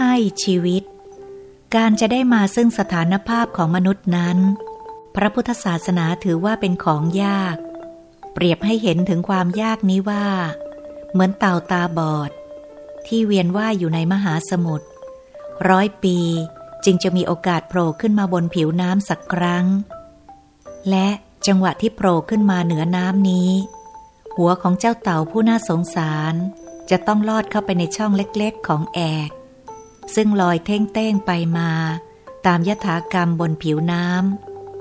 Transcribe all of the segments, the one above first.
ให้ชีวิต การจะได้มาซึ่งสถานภาพของมนุษย์นั้น พระพุทธศาสนาถือว่าเป็นของยาก เปรียบให้เห็นถึงความยากนี้ว่า เหมือนเต่าตาบอด ที่เวียนว่ายอยู่ในมหาสมุทรร้อยปีจึงจะมีโอกาสโผล่ขึ้นมาบนผิวน้ำสักครั้ง และจังหวะที่โผล่ขึ้นมาเหนือน้ำนี้ หัวของเจ้าเต่าผู้น่าสงสาร จะต้องลอดเข้าไปในช่องเล็กๆของแอก ซึ่งลอยเท่งเต้งไปมา ตามยถากรรมบนผิวน้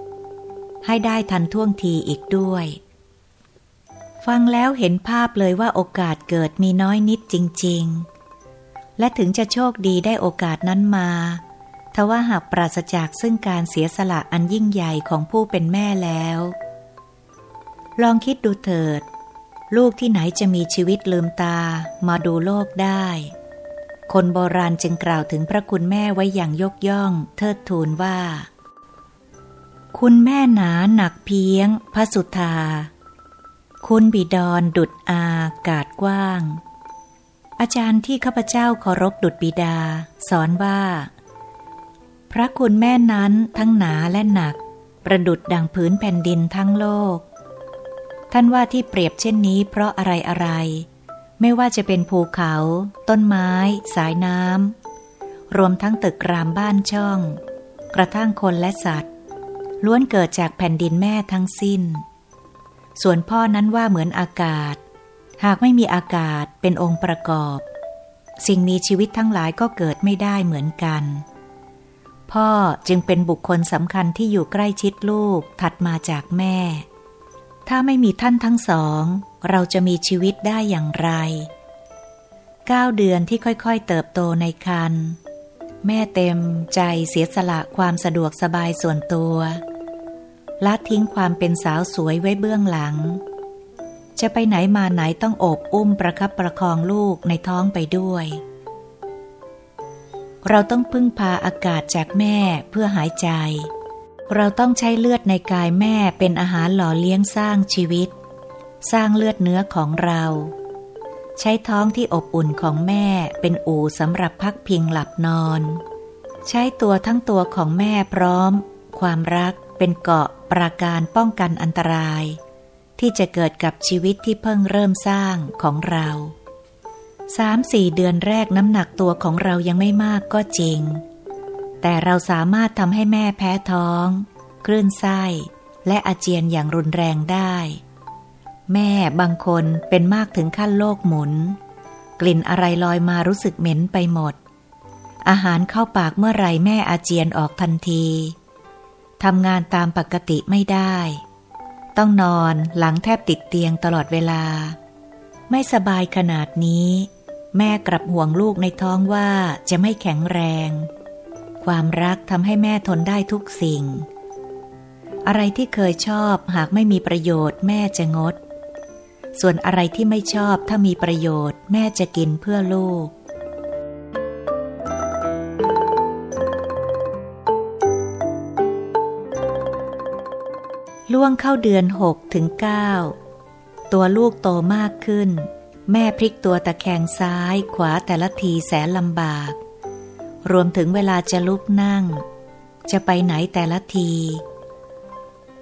ำให้ได้ทันท่วงทีอีกด้วย ฟังแล้วเห็นภาพเลยว่าโอกาสเกิดมีน้อยนิดจริง ๆ และถึงจะโชคดีได้โอกาสนั้นมาทว่าหากปราศจากซึ่งการเสียสละอันยิ่งใหญ่ของผู้เป็นแม่แล้ว ลองคิดดูเถิด ลูกที่ไหนจะมีชีวิตลืมตามาดูโลกได้ คนโบราณจึงกล่าวถึงพระคุณแม่ไว้อย่างยกย่องเทิดทูนว่า คุณแม่หนาหนักเพียงพระสุธา คุณบิดอนดุดอากาศกว้าง อาจารย์ที่ข้าพเจ้าเคารพดุดบิดา สอนว่า พระคุณแม่นั้นทั้งหนาและหนัก ประดุดดังพื้นแผ่นดินทั้งโลก ท่านว่าที่เปรียบเช่นนี้เพราะอะไรอะไร ไม่ว่าจะเป็นภูเขา ต้นไม้ สายน้ำ รวมทั้งตึกรามบ้านช่อง กระทั่งคนและสัตว์ ล้วนเกิดจากแผ่นดินแม่ทั้งสิ้น ส่วนพ่อนั้นว่าเหมือนอากาศ หากไม่มีอากาศเป็นองค์ประกอบ สิ่งมีชีวิตทั้งหลายก็เกิดไม่ได้เหมือนกัน พ่อจึงเป็นบุคคลสำคัญที่อยู่ใกล้ชิดลูกถัดมาจากแม่ ถ้าไม่มีท่านทั้งสอง เราจะมีชีวิตได้อย่างไรเก้าเดือนที่ค่อยๆเติบโตในคัน แม่เต็มใจเสียสละความสะดวกสบายส่วนตัวละทิ้งความเป็นสาวสวยไว้เบื้องหลัง จะไปไหนมาไหนต้องโอบอุ้มประคับประคองลูกในท้องไปด้วย เราต้องพึ่งพาอากาศจากแม่เพื่อหายใจ เราต้องใช้เลือดในกายแม่เป็นอาหารหล่อเลี้ยงสร้างชีวิต สร้างเลือดเนื้อของเรา ใช้ท้องที่อบอุ่นของแม่เป็นอู่สำหรับพักพิงหลับนอน ใช้ตัวทั้งตัวของแม่พร้อม ความรักเป็นเกาะปราการป้องกันอันตราย ที่จะเกิดกับชีวิตที่เพิ่งเริ่มสร้างของเราสามสี่เดือนแรกน้ำหนักตัวของเรายังไม่มากก็จริง แต่เราสามารถทำให้แม่แพ้ท้อง คลื่นไส้ และอาเจียนอย่างรุนแรงได้ แม่บางคนเป็นมากถึงขั้นโลกหมุน กลิ่นอะไรลอยมารู้สึกเหม็นไปหมด อาหารเข้าปากเมื่อไรแม่อาเจียนออกทันทีทำงานตามปกติไม่ได้ ต้องนอนหลังแทบติดเตียงตลอดเวลา ไม่สบายขนาดนี้ แม่กลับห่วงลูกในท้องว่าจะไม่แข็งแรง ความรักทำให้แม่ทนได้ทุกสิ่ง อะไรที่เคยชอบหากไม่มีประโยชน์แม่จะงด ส่วนอะไรที่ไม่ชอบถ้ามีประโยชน์ แม่จะกินเพื่อลูก ล่วงเข้าเดือนหกถึงเก้าตัวลูกโตมากขึ้น แม่พลิกตัวตะแคงซ้ายขวาแต่ละทีแสนลำบาก รวมถึงเวลาจะลุกนั่ง จะไปไหนแต่ละที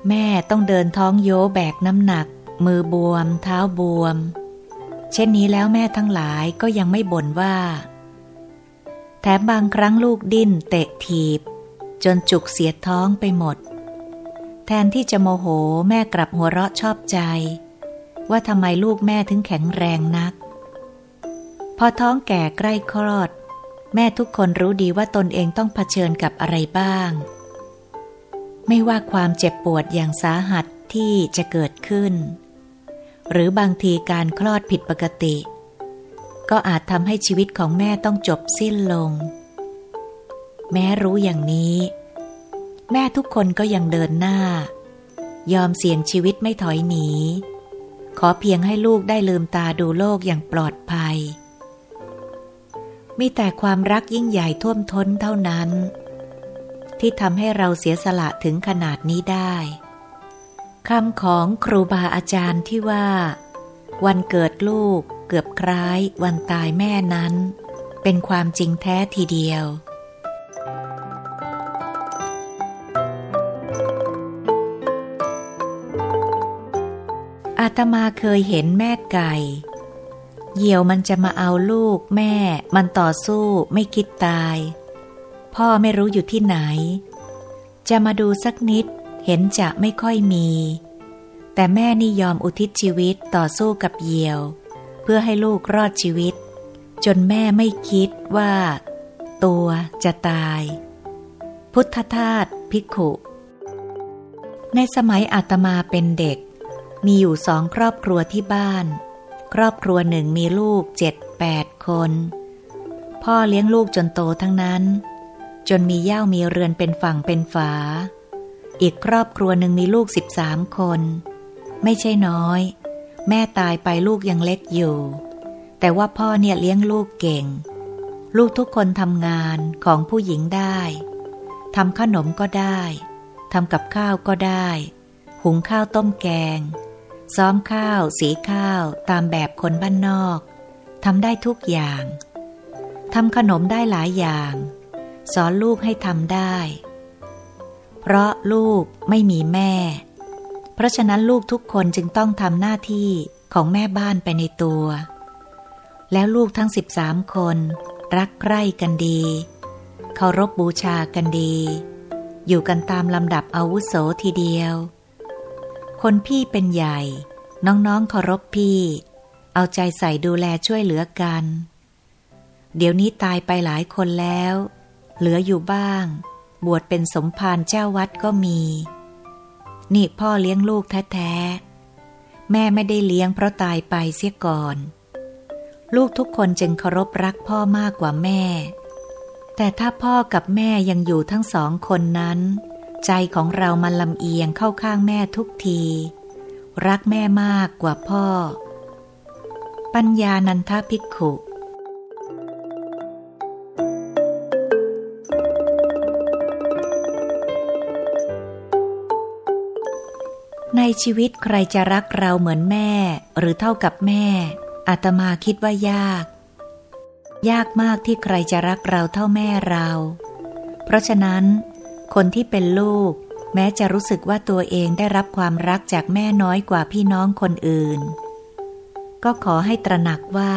แม่ต้องเดินท้องโยแบกน้ำหนัก มือบวม เท้าบวม เช่นนี้แล้วแม่ทั้งหลายก็ยังไม่บ่นว่า แถมบางครั้งลูกดิ้นเตะถีบ จนจุกเสียท้องไปหมด แทนที่จะโมโหแม่กลับหัวเราะชอบใจ ว่าทำไมลูกแม่ถึงแข็งแรงนัก พอท้องแก่ใกล้คลอด แม่ทุกคนรู้ดีว่าตนเองต้องเผชิญกับอะไรบ้าง ไม่ว่าความเจ็บปวดอย่างสาหัสที่จะเกิดขึ้น หรือบางทีการคลอดผิดปกติ ก็อาจทำให้ชีวิตของแม่ต้องจบสิ้นลง แม้รู้อย่างนี้ แม่ทุกคนก็ยังเดินหน้า ยอมเสี่ยงชีวิตไม่ถอยหนี ขอเพียงให้ลูกได้ลืมตาดูโลกอย่างปลอดภัย มีแต่ความรักยิ่งใหญ่ท่วมท้นเท่านั้น ที่ทำให้เราเสียสละถึงขนาดนี้ได้ คำของครูบาอาจารย์ที่ว่า วันเกิดลูกเกือบคล้ายวันตายแม่นั้น เป็นความจริงแท้ทีเดียว อาตมาเคยเห็นแม่ไก่ เหยี่ยวมันจะมาเอาลูกแม่ มันต่อสู้ไม่คิดตาย พ่อไม่รู้อยู่ที่ไหน จะมาดูสักนิด เห็นจะไม่ค่อยมี แต่แม่นี่ยอมอุทิศชีวิตต่อสู้กับเหยี่ยว เพื่อให้ลูกรอดชีวิต จนแม่ไม่คิดว่า ตัวจะตาย พุทธทาสพิกขุ ในสมัยอาตมาเป็นเด็ก มีอยู่สองครอบครัวที่บ้าน ครอบครัวหนึ่งมีลูกเจ็ดแปดคน พ่อเลี้ยงลูกจนโตทั้งนั้น จนมีเย่ามีเรือนเป็นฝั่งเป็นฝา อีกครอบครัวหนึ่งมีลูกสิบสามคน ไม่ใช่น้อย แม่ตายไปลูกยังเล็กอยู่ แต่ว่าพ่อเนี่ยเลี้ยงลูกเก่ง ลูกทุกคนทำงานของผู้หญิงได้ทำขนมก็ได้ทำกับข้าวก็ได้ หุงข้าวต้มแกง ซ้อมข้าว สีข้าว ตามแบบคนบ้านนอกทำได้ทุกอย่างทำขนมได้หลายอย่าง สอนลูกให้ทำได้ เพราะลูกไม่มีแม่ เพราะฉะนั้นลูกทุกคนจึงต้องทำหน้าที่ของแม่บ้านไปในตัว แล้วลูกทั้งสิบสามคน รักใคร่กันดี เคารพบบูชากันดี อยู่กันตามลำดับอาวุโสทีเดียว คนพี่เป็นใหญ่ น้องๆเคารพพี่ เอาใจใส่ดูแลช่วยเหลือกัน เดี๋ยวนี้ตายไปหลายคนแล้ว เหลืออยู่บ้าง บวชเป็นสมภารเจ้าวัดก็มี นี่พ่อเลี้ยงลูกแท้ๆ แม่ไม่ได้เลี้ยงเพราะตายไปเสียก่อน ลูกทุกคนจึงเคารพรักพ่อมากกว่าแม่ แต่ถ้าพ่อกับแม่ยังอยู่ทั้งสองคนนั้น ใจของเรามันลำเอียงเข้าข้างแม่ทุกที รักแม่มากกว่าพ่อ ปัญญานันทภิกขุ ในชีวิตใครจะรักเราเหมือนแม่ หรือเท่ากับแม่ อาตมาคิดว่ายาก ยากมากที่ใครจะรักเราเท่าแม่เรา เพราะฉะนั้น คนที่เป็นลูก แม้จะรู้สึกว่าตัวเองได้รับความรักจากแม่น้อยกว่าพี่น้องคนอื่น ก็ขอให้ตระหนักว่า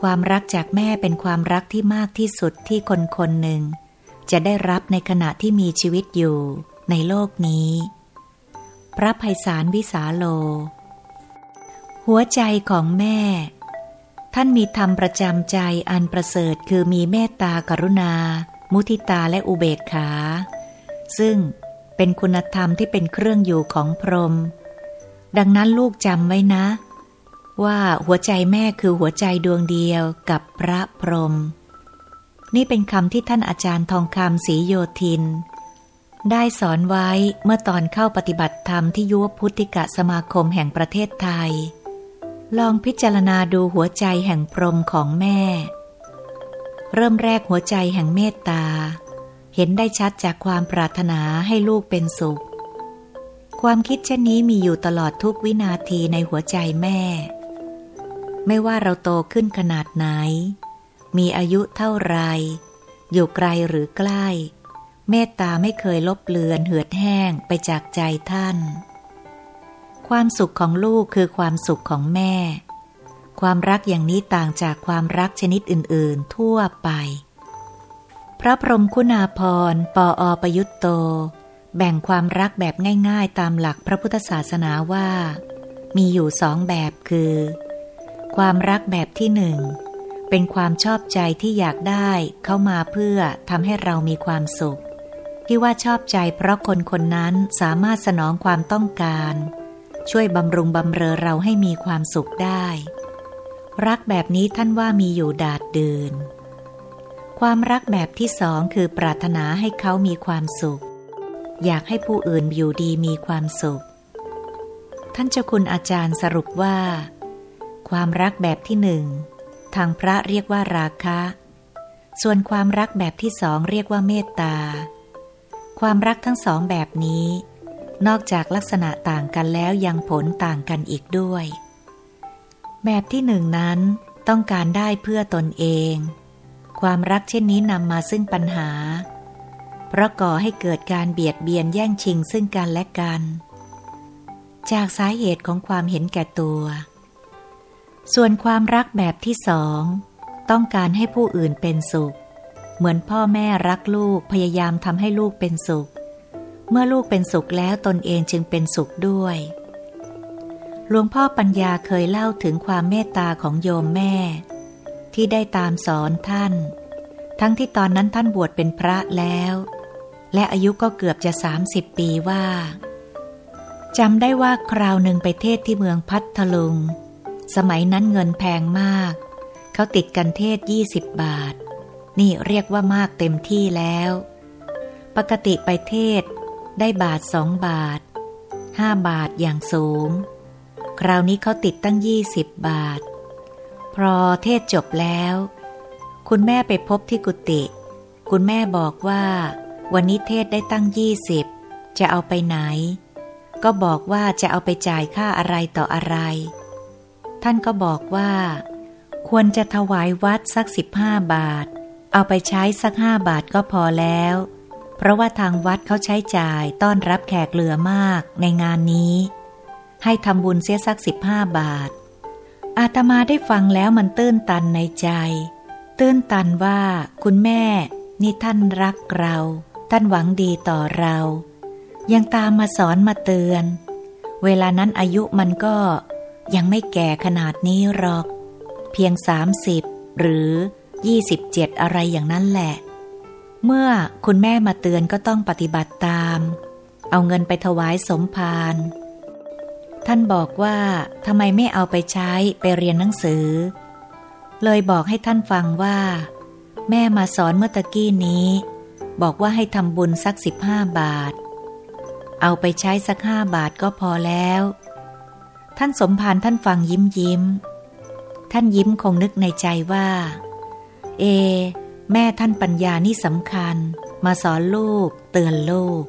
ความรักจากแม่เป็นความรักที่มากที่สุดที่คนคนหนึ่ง จะได้รับในขณะที่มีชีวิตอยู่ในโลกนี้ พระภัยสารวิสาโล หัวใจของแม่ ท่านมีธรรมประจำใจอันประเสริฐคือมีเมตตากรุณา มุทิตาและอุเบกขา ซึ่งเป็นคุณธรรมที่เป็นเครื่องอยู่ของพรหมดังนั้นลูกจำไว้นะ ว่าหัวใจแม่คือหัวใจดวงเดียวกับพระพรหมนี่เป็นคำที่ท่านอาจารย์ทองคำศรีโยธิน ได้สอนไว้เมื่อตอนเข้าปฏิบัติธรรมที่ยุวพุทธิกะสมาคมแห่งประเทศไทย ลองพิจารณาดูหัวใจแห่งพรมของแม่ เริ่มแรกหัวใจแห่งเมตตา เห็นได้ชัดจากความปรารถนาให้ลูกเป็นสุข ความคิดเช่นนี้มีอยู่ตลอดทุกวินาทีในหัวใจแม่ ไม่ว่าเราโตขึ้นขนาดไหน มีอายุเท่าไร อยู่ไกลหรือใกล้ เมตตาไม่เคยลบเลือนเหือดแห้งไปจากใจท่าน ความสุขของลูกคือความสุขของแม่ ความรักอย่างนี้ต่างจากความรักชนิดอื่น ๆ ทั่วไป พระพรหมคุณาภรณ์ปออประยุตโต แบ่งความรักแบบง่าย ๆ ตามหลักพระพุทธศาสนาว่า มีอยู่สองแบบคือ ความรักแบบที่หนึ่งเป็นความชอบใจที่อยากได้เข้ามาเพื่อทำให้เรามีความสุข ที่ว่าชอบใจเพราะคนคนนั้นสามารถสนองความต้องการ ช่วยบำรุงบำเรอเราให้มีความสุขได้ รักแบบนี้ท่านว่ามีอยู่ดาดเดิน ความรักแบบที่สองคือปรารถนาให้เขามีความสุข อยากให้ผู้อื่นอยู่ดีมีความสุข ท่านเจ้าคุณอาจารย์สรุปว่า ความรักแบบที่หนึ่งทางพระเรียกว่าราคะ ส่วนความรักแบบที่สองเรียกว่าเมตตา ความรักทั้งสองแบบนี้ นอกจากลักษณะต่างกันแล้วยังผลต่างกันอีกด้วย แบบที่หนึ่งนั้นต้องการได้เพื่อตนเอง ความรักเช่นนี้นำมาซึ่งปัญหา เพราะก่อให้เกิดการเบียดเบียนแย่งชิงซึ่งกันและกัน จากสาเหตุของความเห็นแก่ตัว ส่วนความรักแบบที่สอง ต้องการให้ผู้อื่นเป็นสุข เหมือนพ่อแม่รักลูกพยายามทำให้ลูกเป็นสุข เมื่อลูกเป็นสุขแล้วตนเองจึงเป็นสุขด้วยหลวงพ่อปัญญาเคยเล่าถึงความเมตตาของโยมแม่ ที่ได้ตามสอนท่าน ทั้งที่ตอนนั้นท่านบวชเป็นพระแล้ว และอายุก็เกือบจะ 30 ปีว่าจำได้ว่าคราวหนึ่งไปเทศที่เมืองพัทลุง สมัยนั้นเงินแพงมาก เขาติดกันเทศยี่สิบบาท นี่เรียกว่ามากเต็มที่แล้ว ปกติไปเทศได้บาทสองบาทห้าบาทอย่างสูง คราวนี้เขาติดตั้งยี่สิบบาท พอเทศจบแล้ว คุณแม่ไปพบที่กุฏิคุณแม่บอกว่า วันนี้เทศได้ตั้งยี่สิบจะเอาไปไหน ก็บอกว่าจะเอาไปจ่ายค่าอะไรต่ออะไร ท่านก็บอกว่า ควรจะถวายวัดสักสิบห้าบาท เอาไปใช้สักห้าบาทก็พอแล้ว เพราะว่าทางวัดเขาใช้จ่ายต้อนรับแขกเหลือมากในงานนี้ ให้ทำบุญเสียสักสิบห้าบาท อาตมาได้ฟังแล้วมันตื้นตันในใจ ตื้นตันว่าคุณแม่นี่ท่านรักเรา ท่านหวังดีต่อเรา ยังตามมาสอนมาเตือน เวลานั้นอายุมันก็ยังไม่แก่ขนาดนี้หรอก เพียงสามสิบหรือ ยี่สิบเจ็ดอะไรอย่างนั้นแหละ เมื่อคุณแม่มาเตือนก็ต้องปฏิบัติตาม เอาเงินไปถวายสมภารท่านบอกว่าทำไมไม่เอาไปใช้ไปเรียนหนังสือ เลยบอกให้ท่านฟังว่า แม่มาสอนเมื่อตะกี้นี้ บอกว่าให้ทำบุญสักสิบห้าบาท เอาไปใช้สักห้าบาทก็พอแล้ว ท่านสมภารท่านฟังยิ้มยิ้ม ท่านยิ้มคงนึกในใจว่า เอ แม่ท่านปัญญานี่สำคัญ มาสอนลูก เตือนลูก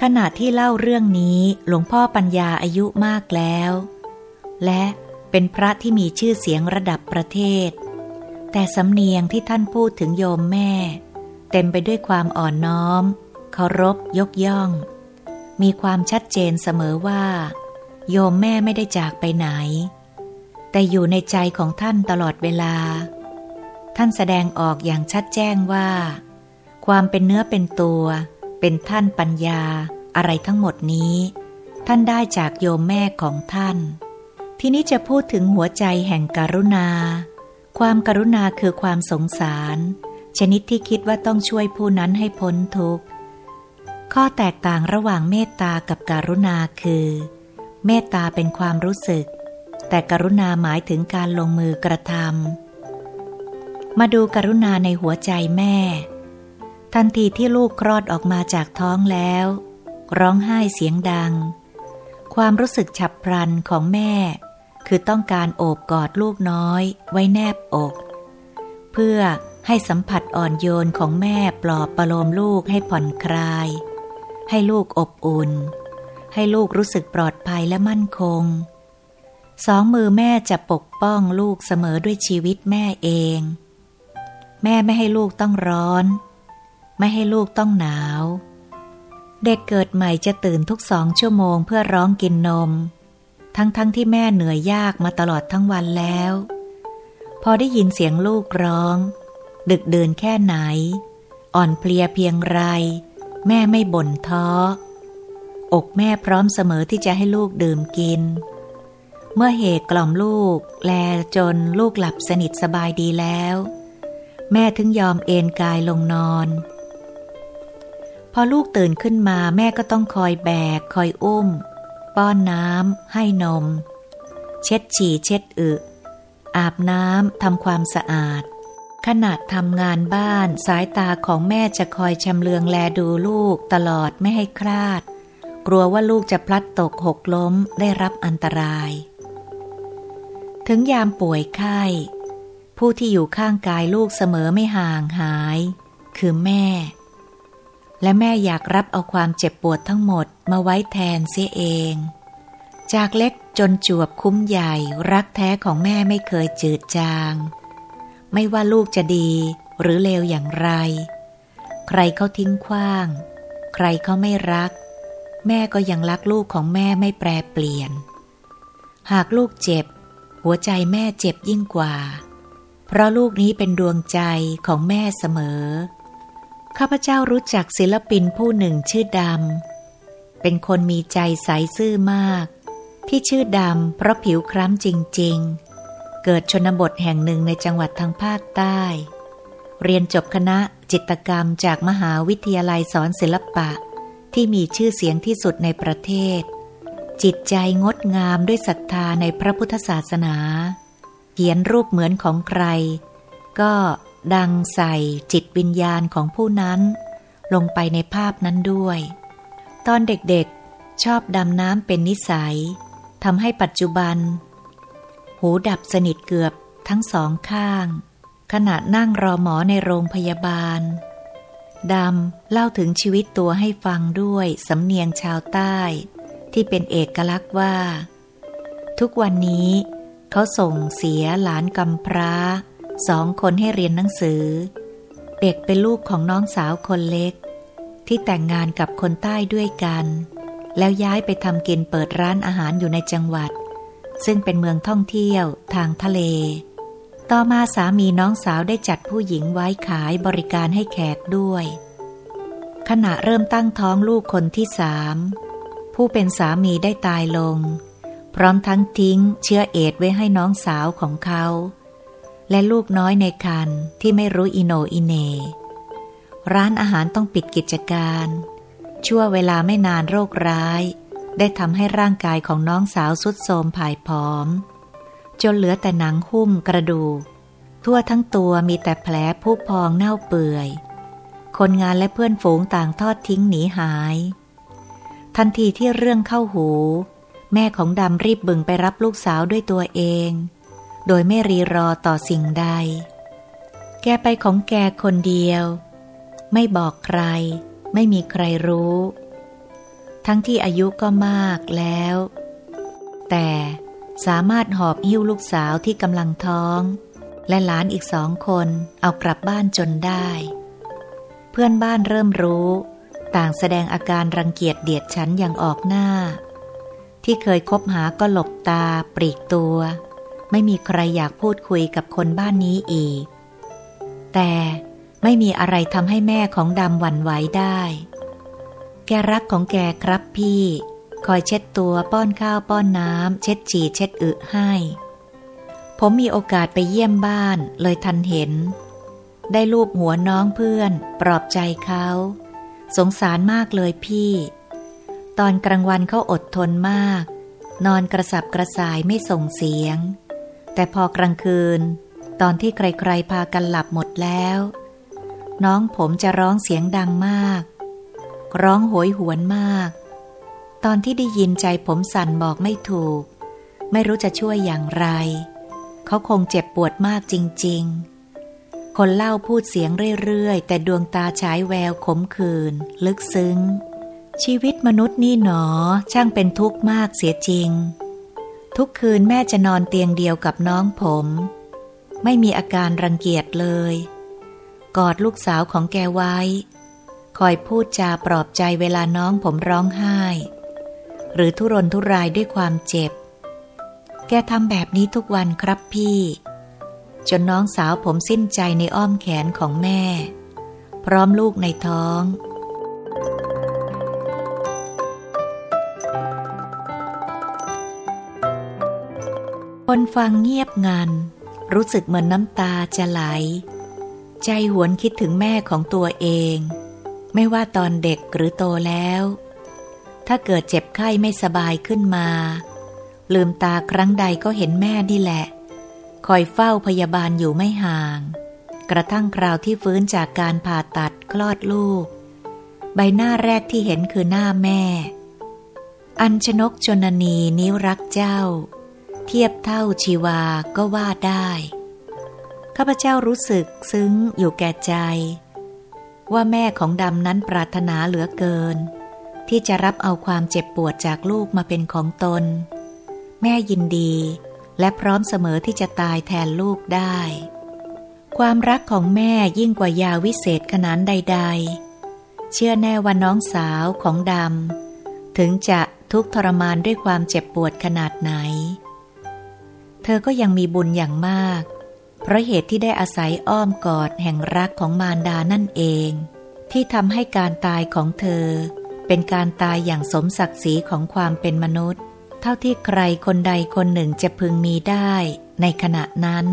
ขณะที่เล่าเรื่องนี้หลวงพ่อปัญญาอายุมากแล้ว และเป็นพระที่มีชื่อเสียงระดับประเทศ แต่สำเนียงที่ท่านพูดถึงโยมแม่ เต็มไปด้วยความอ่อนน้อม เคารพยกย่อง มีความชัดเจนเสมอว่า โยมแม่ไม่ได้จากไปไหน แต่อยู่ในใจของท่านตลอดเวลา ท่านแสดงออกอย่างชัดแจ้งว่า ความเป็นเนื้อเป็นตัว เป็นท่านปัญญาอะไรทั้งหมดนี้ ท่านได้จากโยมแม่ของท่าน ที่นี้จะพูดถึงหัวใจแห่งกรุณา ความกรุณาคือความสงสาร ชนิดที่คิดว่าต้องช่วยผู้นั้นให้พ้นทุกข์ ข้อแตกต่างระหว่างเมตตากับการุณาคือ เมตตาเป็นความรู้สึก แต่กรุณาหมายถึงการลงมือกระทำมาดูกรุณาในหัวใจแม่ ทันทีที่ลูกคลอดออกมาจากท้องแล้ว ร้องไห้เสียงดัง ความรู้สึกฉับพลันของแม่ คือต้องการโอบกอดลูกน้อย ไว้แนบอก เพื่อให้สัมผัสอ่อนโยนของแม่ปลอบประโลมลูกให้ผ่อนคลาย ให้ลูกอบอุ่น ให้ลูกรู้สึกปลอดภัยและมั่นคง สองมือแม่จะปกป้องลูกเสมอด้วยชีวิตแม่เอง แม่ไม่ให้ลูกต้องร้อน ไม่ให้ลูกต้องหนาว เด็กเกิดใหม่จะตื่นทุกสองชั่วโมงเพื่อร้องกินนม ทั้งๆทที่แม่เหนื่อยยากมาตลอดทั้งวันแล้ว พอได้ยินเสียงลูกร้อง ดึกเดินแค่ไหน อ่อนเพลียเพียงไร แม่ไม่บ่นท้อ อกแม่พร้อมเสมอที่จะให้ลูกดื่มกิน เมื่อเหตุกล่อมลูก แลจนลูกหลับสนิทสบายดีแล้ว แม่ถึงยอมเอนกายลงนอน พอลูกตื่นขึ้นมาแม่ก็ต้องคอยแบก คอยอุ้ม ป้อนน้ำให้นม เช็ดฉี่เช็ดอึอาบน้ำทำความสะอาด ขณะทำงานบ้านสายตาของแม่จะคอยชำเลืองแลดูลูกตลอดไม่ให้คลาด กลัวว่าลูกจะพลัดตกหกล้มได้รับอันตราย ถึงยามป่วยไข้ ผู้ที่อยู่ข้างกายลูกเสมอไม่ห่างหาย คือแม่ และแม่อยากรับเอาความเจ็บปวดทั้งหมดมาไว้แทนเสียเอง จากเล็กจนจวบคุ้มใหญ่รักแท้ของแม่ไม่เคยจืดจาง ไม่ว่าลูกจะดีหรือเลวอย่างไร ใครเขาทิ้งขว้าง ใครเขาไม่รัก แม่ก็ยังรักลูกของแม่ไม่แปรเปลี่ยน หากลูกเจ็บ หัวใจแม่เจ็บยิ่งกว่า เพราะลูกนี้เป็นดวงใจของแม่เสมอ ข้าพเจ้ารู้จักศิลปินผู้หนึ่งชื่อดำ เป็นคนมีใจใสซื่อมาก ที่ชื่อดำเพราะผิวคล้ำจริง ๆ เกิดชนบทแห่งหนึ่งในจังหวัดทางภาคใต้ เรียนจบคณะจิตกรรมจากมหาวิทยาลัยสอนศิลปะ ที่มีชื่อเสียงที่สุดในประเทศ จิตใจงดงามด้วยศรัทธาในพระพุทธศาสนา เขียนรูปเหมือนของใคร ก็ดังใส่จิตวิญญาณของผู้นั้น ลงไปในภาพนั้นด้วย ตอนเด็กๆชอบดำน้ำเป็นนิสัยทำให้ปัจจุบัน หูดับสนิทเกือบทั้งสองข้าง ขณะนั่งรอหมอในโรงพยาบาล ดำเล่าถึงชีวิตตัวให้ฟังด้วยสำเนียงชาวใต้ ที่เป็นเอกลักษณ์ว่า ทุกวันนี้เขาส่งเสียหลานกำพร้าสองคนให้เรียนหนังสือ เด็กเป็นลูกของน้องสาวคนเล็ก ที่แต่งงานกับคนใต้ด้วยกัน แล้วย้ายไปทำกินเปิดร้านอาหารอยู่ในจังหวัด ซึ่งเป็นเมืองท่องเที่ยวทางทะเล ต่อมาสามีน้องสาวได้จัดผู้หญิงไว้ขายบริการให้แขกด้วย ขณะเริ่มตั้งท้องลูกคนที่สามผู้เป็นสามีได้ตายลง พร้อมทั้งทิ้งเชื้อเอดไว้ให้น้องสาวของเขา และลูกน้อยในคันที่ไม่รู้อิโนอิเน ร้านอาหารต้องปิดกิจการ ชั่วเวลาไม่นานโรคร้าย ได้ทำให้ร่างกายของน้องสาวสุดโทมผายผอม จนเหลือแต่หนังหุ้มกระดูก ทั่วทั้งตัวมีแต่แผลผุพองเน่าเปื่อย คนงานและเพื่อนฝูงต่างทอดทิ้งหนีหาย ทันทีที่เรื่องเข้าหู แม่ของดำรีบบึงไปรับลูกสาวด้วยตัวเอง โดยไม่รีรอต่อสิ่งใด แกไปของแกคนเดียว ไม่บอกใคร ไม่มีใครรู้ ทั้งที่อายุก็มากแล้ว แต่สามารถหอบหิ้วลูกสาวที่กำลังท้อง และหลานอีกสองคนเอากลับบ้านจนได้ เพื่อนบ้านเริ่มรู้ ต่างแสดงอาการรังเกียจเดียดฉันอย่างออกหน้า ที่เคยคบหาก็หลบตาปลีกตัว ไม่มีใครอยากพูดคุยกับคนบ้านนี้อีก แต่ไม่มีอะไรทำให้แม่ของดำหวั่นไหวได้ แกรักของแกครับพี่ คอยเช็ดตัวป้อนข้าวป้อนน้ำ เช็ดฉี่เช็ดอึให้ ผมมีโอกาสไปเยี่ยมบ้านเลยทันเห็น ได้ลูบหัวน้องเพื่อน ปลอบใจเขา สงสารมากเลยพี่ ตอนกลางวันเขาอดทนมาก นอนกระสับกระส่ายไม่ส่งเสียง แต่พอกลางคืน ตอนที่ใครๆพากันหลับหมดแล้ว น้องผมจะร้องเสียงดังมาก ร้องโหยหวนมาก ตอนที่ได้ยินใจผมสั่นบอกไม่ถูก ไม่รู้จะช่วยอย่างไร เขาคงเจ็บปวดมากจริง ๆ คนเล่าพูดเสียงเรื่อยๆ แต่ดวงตาฉายแววขมขื่นลึกซึ้ง ชีวิตมนุษย์นี่หนอช่างเป็นทุกข์มากเสียจริง ทุกคืนแม่จะนอนเตียงเดียวกับน้องผม ไม่มีอาการรังเกียจเลย กอดลูกสาวของแกไว้ คอยพูดจาปลอบใจเวลาน้องผมร้องไห้ หรือทุรนทุรายด้วยความเจ็บ แกทำแบบนี้ทุกวันครับพี่ จนน้องสาวผมสิ้นใจในอ้อมแขนของแม่ พร้อมลูกในท้อง คนฟังเงียบงัน รู้สึกเหมือนน้ำตาจะไหล ใจหวนคิดถึงแม่ของตัวเอง ไม่ว่าตอนเด็กหรือโตแล้ว ถ้าเกิดเจ็บไข้ไม่สบายขึ้นมา ลืมตาครั้งใดก็เห็นแม่นี่แหละ คอยเฝ้าพยาบาลอยู่ไม่ห่าง กระทั่งคราวที่ฟื้นจากการผ่าตัดคลอดลูก ใบหน้าแรกที่เห็นคือหน้าแม่ อัญชนกชนนีนิ้วรักเจ้า เทียบเท่าชีวาก็ว่าได้ ข้าพเจ้ารู้สึกซึ้งอยู่แก่ใจ ว่าแม่ของดำนั้นปรารถนาเหลือเกิน ที่จะรับเอาความเจ็บปวดจากลูกมาเป็นของตน แม่ยินดีและพร้อมเสมอที่จะตายแทนลูกได้ ความรักของแม่ยิ่งกว่ายาวิเศษขนาดใด ๆ เชื่อแน่ว่าน้องสาวของดำ ถึงจะทุกทรมานด้วยความเจ็บปวดขนาดไหน เธอก็ยังมีบุญอย่างมาก เพราะเหตุที่ได้อาศัยอ้อมกอดแห่งรักของมารดานั่นเอง ที่ทำให้การตายของเธอ เป็นการตายอย่างสมศักดิ์ศรีของความเป็นมนุษย์ เท่าที่ใครคนใดคนหนึ่งจะพึงมีได้ในขณะนั้น